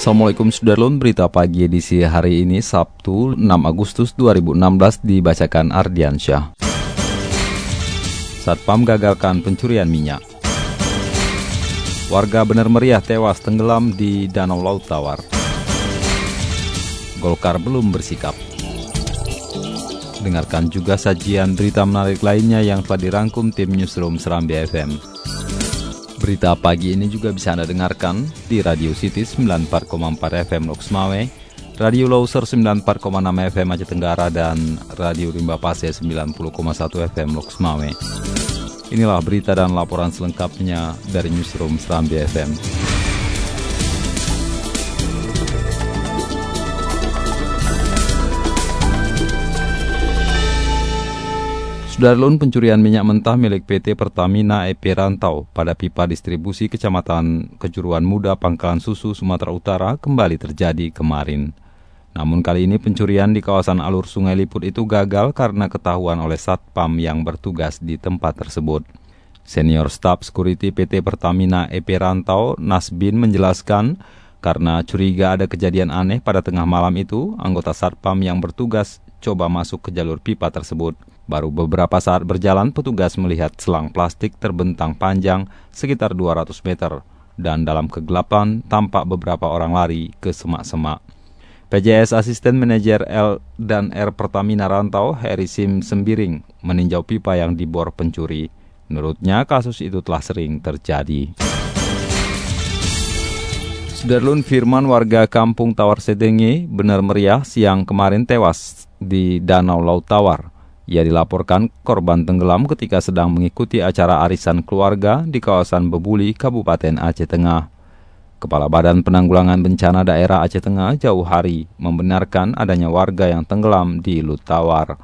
Assalamualaikum Sudarlun, berita pagi edisi hari ini Sabtu 6 Agustus 2016 dibacakan Ardiansyah. Satpam gagalkan pencurian minyak. Warga benar meriah tewas tenggelam di Danau Laut Tawar. Golkar belum bersikap. Dengarkan juga sajian berita menarik lainnya yang telah dirangkum tim Newsroom Serambi FM. Berita pagi ini juga bisa Anda dengarkan di Radio City 94,4 FM Loks Mawai, Radio Loser 94,6 FM Aceh Tenggara, dan Radio Rimba Pase 90,1 FM Loks Mawai. Inilah berita dan laporan selengkapnya dari Newsroom Serambi FM. Sudarlun pencurian minyak mentah milik PT Pertamina EP Rantau pada pipa distribusi Kecamatan Kejuruan Muda Pangkalan Susu Sumatera Utara kembali terjadi kemarin. Namun kali ini pencurian di kawasan alur Sungai Liput itu gagal karena ketahuan oleh Satpam yang bertugas di tempat tersebut. Senior Staff Security PT Pertamina EP Rantau Nasbin menjelaskan karena curiga ada kejadian aneh pada tengah malam itu, anggota Satpam yang bertugas coba masuk ke jalur pipa tersebut. Baru beberapa saat berjalan, petugas melihat selang plastik terbentang panjang sekitar 200 meter, dan dalam kegelapan tampak beberapa orang lari ke semak-semak. PJS Asisten Manajer L dan R Pertamina Rantau, Heri Sim Sembiring, meninjau pipa yang dibor pencuri. Menurutnya, kasus itu telah sering terjadi. Sudarlun Firman warga kampung Tawar Sedenge benar meriah siang kemarin tewas di Danau Laut Tawar. Ia dilaporkan korban tenggelam ketika sedang mengikuti acara arisan keluarga di kawasan Bebuli, Kabupaten Aceh Tengah. Kepala Badan Penanggulangan Bencana Daerah Aceh Tengah jauh hari membenarkan adanya warga yang tenggelam di Lutawar.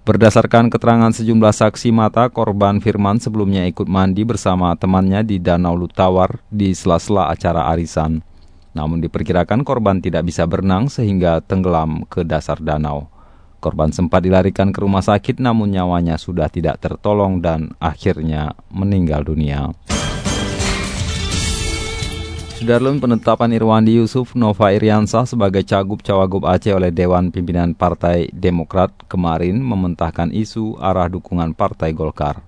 Berdasarkan keterangan sejumlah saksi mata, korban Firman sebelumnya ikut mandi bersama temannya di Danau Lutawar di sela-sela acara arisan. Namun diperkirakan korban tidak bisa berenang sehingga tenggelam ke dasar danau. Korban sempat dilarikan ke rumah sakit namun nyawanya sudah tidak tertolong dan akhirnya meninggal dunia. Sudarlun penetapan Irwandi Yusuf Nova Iriansah sebagai Cagup Cawagup Aceh oleh Dewan Pimpinan Partai Demokrat kemarin mementahkan isu arah dukungan Partai Golkar.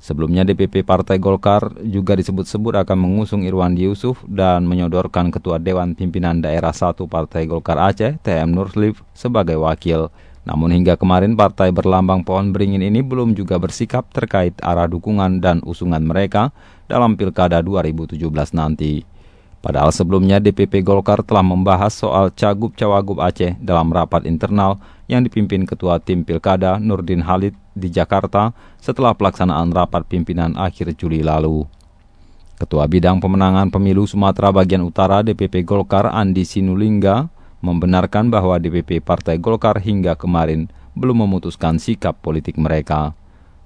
Sebelumnya DPP Partai Golkar juga disebut-sebut akan mengusung Irwandi Yusuf dan menyodorkan Ketua Dewan Pimpinan Daerah 1 Partai Golkar Aceh, TM Nurslif, sebagai wakil. Namun hingga kemarin partai berlambang pohon beringin ini belum juga bersikap terkait arah dukungan dan usungan mereka dalam Pilkada 2017 nanti. Padahal sebelumnya DPP Golkar telah membahas soal Cagup Cawagup Aceh dalam rapat internal yang dipimpin Ketua Tim Pilkada Nurdin Halid di Jakarta setelah pelaksanaan rapat pimpinan akhir Juli lalu. Ketua Bidang Pemenangan Pemilu Sumatera Bagian Utara DPP Golkar Andi Sinulingga membenarkan bahwa DPP Partai Golkar hingga kemarin belum memutuskan sikap politik mereka.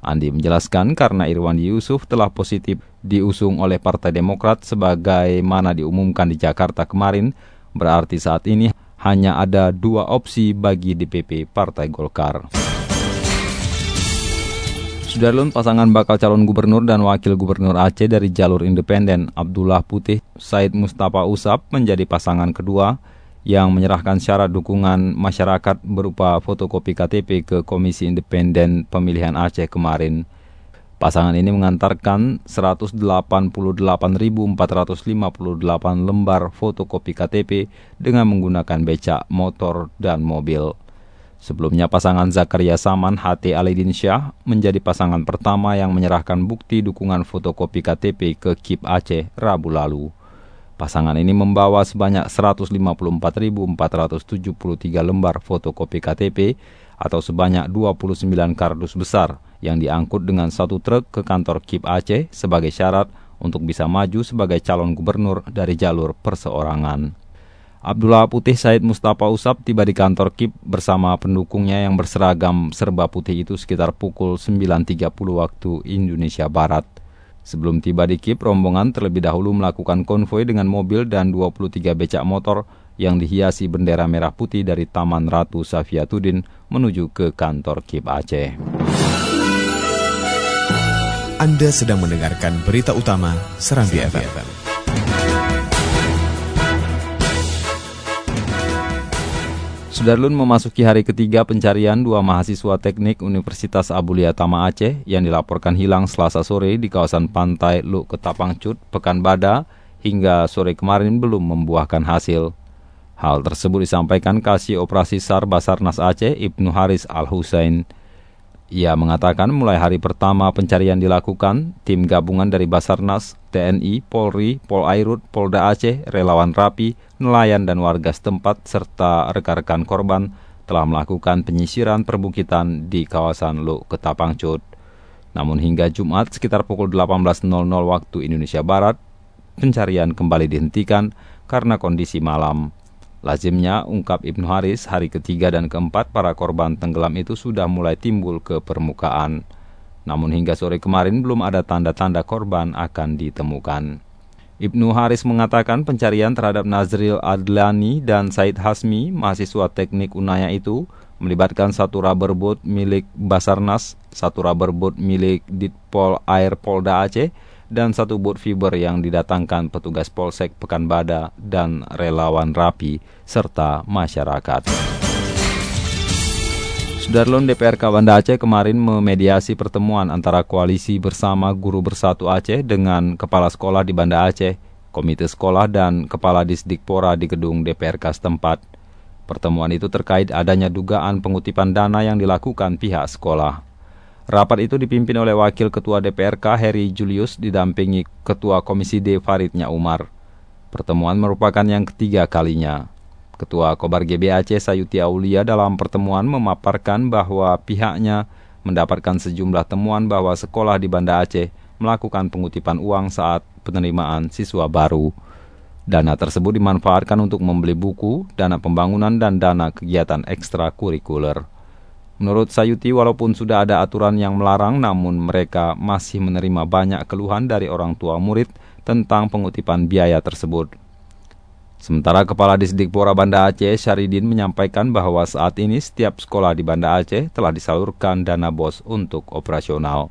Andi menjelaskan karena Irwandi Yusuf telah positif diusung oleh Partai Demokrat sebagaimana diumumkan di Jakarta kemarin, berarti saat ini hanya ada dua opsi bagi DPP Partai Golkar. Sudarlun pasangan bakal calon gubernur dan wakil gubernur Aceh dari jalur independen Abdullah Putih Said Mustafa Usap menjadi pasangan kedua yang menyerahkan syarat dukungan masyarakat berupa fotokopi KTP ke Komisi Independen Pemilihan Aceh kemarin. Pasangan ini mengantarkan 188.458 lembar fotokopi KTP dengan menggunakan becak motor dan mobil. Sebelumnya pasangan Zakaria Saman HT Alidin Syah menjadi pasangan pertama yang menyerahkan bukti dukungan fotokopi KTP ke KIP Aceh Rabu lalu. Pasangan ini membawa sebanyak 154.473 lembar fotokopi KTP atau sebanyak 29 kardus besar yang diangkut dengan satu truk ke kantor KIP Aceh sebagai syarat untuk bisa maju sebagai calon gubernur dari jalur perseorangan. Abdullah Putih Said Mustafa Usap tiba di kantor KIP bersama pendukungnya yang berseragam serba putih itu sekitar pukul 9.30 waktu Indonesia Barat. Sebelum tiba di KIP, rombongan terlebih dahulu melakukan konvoi dengan mobil dan 23 becak motor yang dihiasi bendera merah putih dari Taman Ratu Safiatuddin menuju ke kantor KIP Aceh. Anda sedang mendengarkan berita utama Serambi FM. Sudarlun memasuki hari ketiga pencarian dua mahasiswa teknik Universitas Abulia Tama Aceh yang dilaporkan hilang selasa sore di kawasan pantai Luk Ketapangcut, Pekanbada, hingga sore kemarin belum membuahkan hasil. Hal tersebut disampaikan Kasih Operasi SAR Basarnas Aceh Ibnu Haris Al-Husain. Ia mengatakan mulai hari pertama pencarian dilakukan, tim gabungan dari Basarnas, TNI, Polri, Polairut, Polda Aceh, relawan Rapi, nelayan dan warga setempat serta rekan-rekan korban telah melakukan penyisiran perbukitan di kawasan Luk Ketapangcut. Namun hingga Jumat sekitar pukul 18.00 waktu Indonesia Barat, pencarian kembali dihentikan karena kondisi malam. Lazimnya, ungkap Ibnu Haris, hari ketiga dan keempat para korban tenggelam itu sudah mulai timbul ke permukaan. Namun hingga sore kemarin belum ada tanda-tanda korban akan ditemukan. Ibnu Haris mengatakan pencarian terhadap Nazril Adlani dan Said Hasmi, mahasiswa teknik Unaya itu, melibatkan satu rubber boat milik Basarnas, satu rubber boat milik Ditpol Air Polda Aceh, dan satu bot fiber yang didatangkan petugas Polsek Pekanbada dan relawan Rapi serta masyarakat. Sudarlun DPRK Banda Aceh kemarin memediasi pertemuan antara koalisi bersama Guru Bersatu Aceh dengan kepala sekolah di Banda Aceh, komite sekolah dan kepala Disdikpora di gedung DPRK setempat. Pertemuan itu terkait adanya dugaan pengutipan dana yang dilakukan pihak sekolah. Rapat itu dipimpin oleh Wakil Ketua DPRK Heri Julius didampingi Ketua Komisi D Faridnya Umar. Pertemuan merupakan yang ketiga kalinya. Ketua Kobar GBAC Sayuti Aulia dalam pertemuan memaparkan bahwa pihaknya mendapatkan sejumlah temuan bahwa sekolah di Banda Aceh melakukan pengutipan uang saat penerimaan siswa baru. Dana tersebut dimanfaatkan untuk membeli buku, dana pembangunan, dan dana kegiatan ekstrakurikuler. Menurut Sayuti, walaupun sudah ada aturan yang melarang, namun mereka masih menerima banyak keluhan dari orang tua murid tentang pengutipan biaya tersebut. Sementara Kepala Disdikpora Banda Aceh, Syaridin, menyampaikan bahwa saat ini setiap sekolah di Banda Aceh telah disalurkan dana BOS untuk operasional.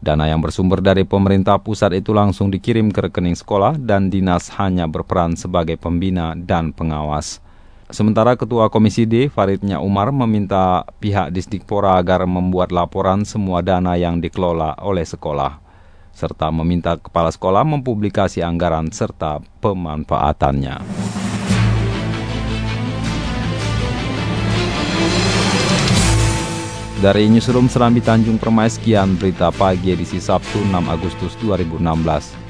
Dana yang bersumber dari pemerintah pusat itu langsung dikirim ke rekening sekolah dan dinas hanya berperan sebagai pembina dan pengawas. Sementara Ketua Komisi D, Faridnya Umar, meminta pihak Disdikpora agar membuat laporan semua dana yang dikelola oleh sekolah, serta meminta kepala sekolah mempublikasi anggaran serta pemanfaatannya. Dari Newsroom Serambi Tanjung Permai, sekian berita pagi edisi Sabtu 6 Agustus 2016.